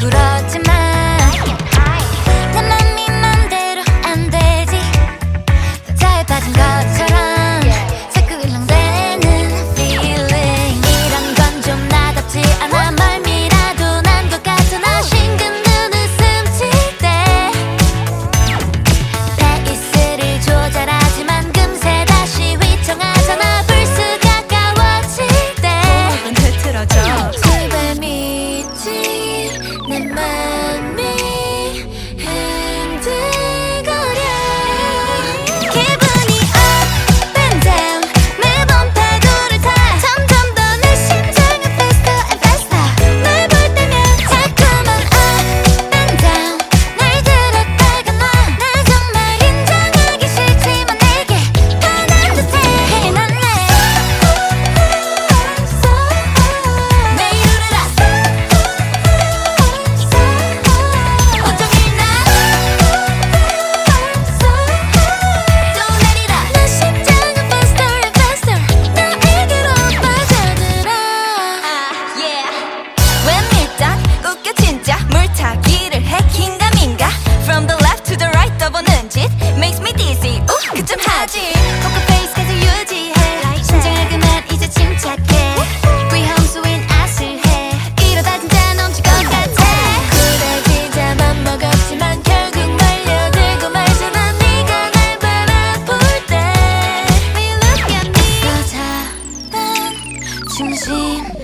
차갑게 굴었지만 星星